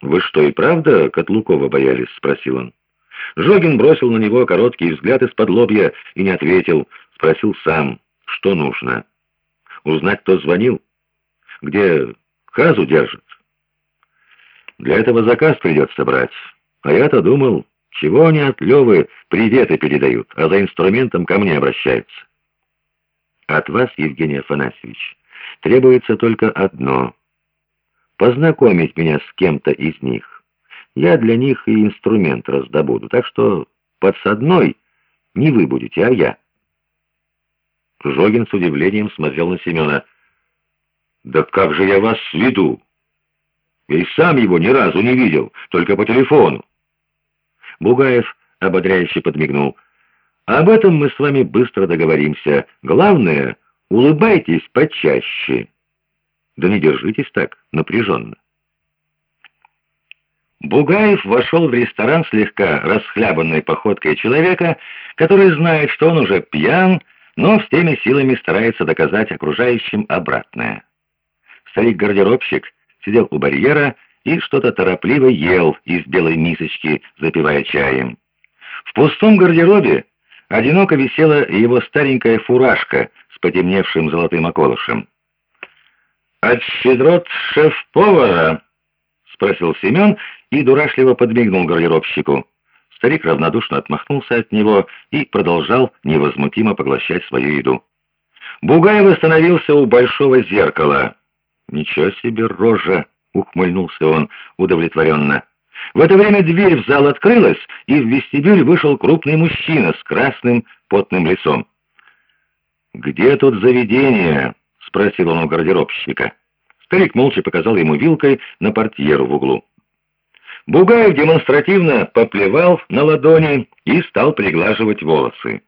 «Вы что, и правда Котлукова боялись?» — спросил он. Жогин бросил на него короткий взгляд из-под лобья и не ответил. Спросил сам, что нужно. Узнать, кто звонил? Где Хазу держит? Для этого заказ придется брать. А я-то думал, чего они от Левы приветы передают, а за инструментом ко мне обращаются. От вас, Евгений Афанасьевич, требуется только одно — познакомить меня с кем-то из них. Я для них и инструмент раздобуду, так что подсадной не вы будете, а я. Жогин с удивлением смотрел на Семена. «Да как же я вас сведу? Я и сам его ни разу не видел, только по телефону». Бугаев ободряюще подмигнул. «Об этом мы с вами быстро договоримся. Главное, улыбайтесь почаще. Да не держитесь так напряженно». Бугаев вошел в ресторан слегка расхлябанной походкой человека, который знает, что он уже пьян, но всеми силами старается доказать окружающим обратное. Старик-гардеробщик сидел у барьера и что-то торопливо ел из белой мисочки, запивая чаем. В пустом гардеробе одиноко висела его старенькая фуражка с потемневшим золотым околышем. «От щедрот шеф-повара?» — спросил Семен и дурашливо подмигнул гардеробщику. Старик равнодушно отмахнулся от него и продолжал невозмутимо поглощать свою еду. Бугаев остановился у большого зеркала. «Ничего себе рожа!» — ухмыльнулся он удовлетворенно. В это время дверь в зал открылась, и в вестибюль вышел крупный мужчина с красным потным лицом. «Где тут заведение?» — спросил он у гардеробщика. Старик молча показал ему вилкой на портьеру в углу. Бугаев демонстративно поплевал на ладони и стал приглаживать волосы.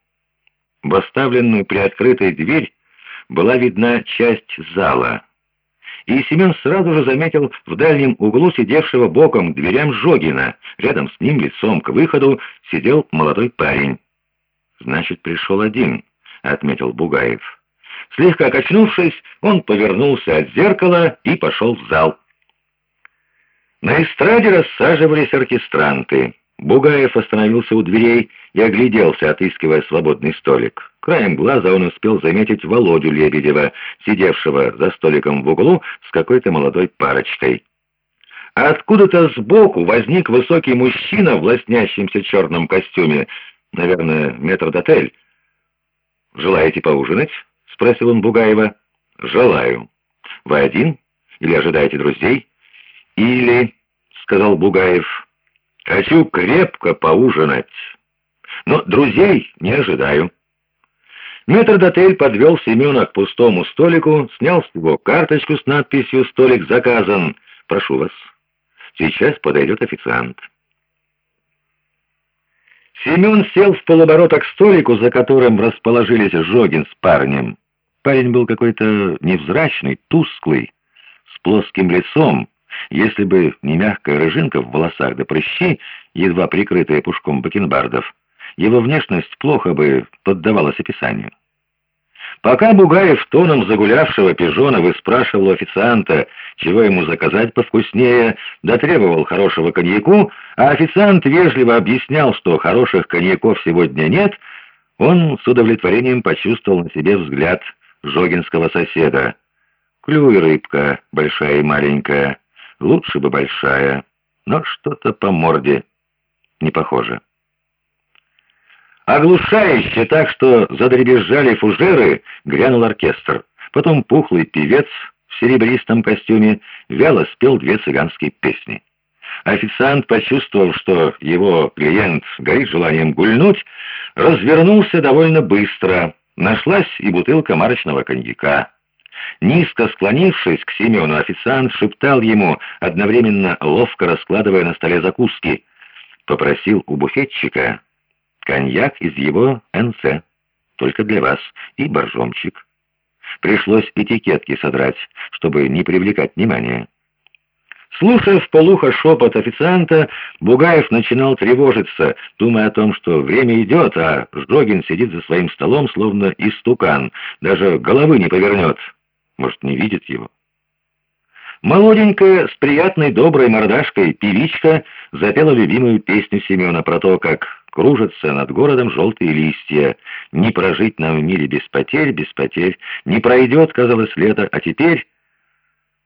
В оставленную приоткрытой дверь была видна часть зала. И Семен сразу же заметил в дальнем углу сидевшего боком к дверям Жогина. Рядом с ним, лицом к выходу, сидел молодой парень. «Значит, пришел один», — отметил Бугаев. Слегка качнувшись, он повернулся от зеркала и пошел в зал. На эстраде рассаживались оркестранты. Бугаев остановился у дверей и огляделся, отыскивая свободный столик. Краем глаза он успел заметить Володю Лебедева, сидевшего за столиком в углу с какой-то молодой парочкой. А откуда-то сбоку возник высокий мужчина в лоснящемся черном костюме, наверное, метрдотель. «Желаете поужинать?» — спросил он Бугаева. «Желаю. Вы один? Или ожидаете друзей?» «Или, — сказал Бугаев, — хочу крепко поужинать, но друзей не ожидаю». Метрдотель подвел Семена к пустому столику, снял с него карточку с надписью «Столик заказан». «Прошу вас. Сейчас подойдет официант». Семен сел в полоборота к столику, за которым расположились Жогин с парнем. Парень был какой-то невзрачный, тусклый, с плоским лицом, если бы не мягкая рыжинка в волосах да прыщи, едва прикрытые пушком бакенбардов, его внешность плохо бы поддавалась описанию. Пока Бугаев тоном загулявшего пижона выспрашивал официанта, чего ему заказать повкуснее, дотребовал хорошего коньяку, а официант вежливо объяснял, что хороших коньяков сегодня нет, он с удовлетворением почувствовал на себе взгляд жогинского соседа. Клюй рыбка, большая и маленькая, Лучше бы большая, но что-то по морде не похоже. Оглушающе так, что задребезжали фужеры, грянул оркестр. Потом пухлый певец в серебристом костюме вяло спел две цыганские песни. Официант, почувствовав, что его клиент горит желанием гульнуть, развернулся довольно быстро. Нашлась и бутылка марочного коньяка. Низко склонившись к Семену, официант шептал ему, одновременно ловко раскладывая на столе закуски. Попросил у буфетчика коньяк из его НЦ, только для вас, и боржомчик. Пришлось этикетки содрать, чтобы не привлекать внимания. Слушая в полухо шепот официанта, Бугаев начинал тревожиться, думая о том, что время идет, а Жогин сидит за своим столом, словно истукан, даже головы не повернет. Может, не видит его? Молоденькая, с приятной доброй мордашкой певичка запела любимую песню Семена про то, как кружатся над городом желтые листья. Не прожить нам в мире без потерь, без потерь. Не пройдет, казалось, лето, а теперь